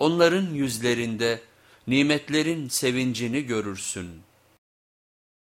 Onların yüzlerinde nimetlerin sevincini görürsün.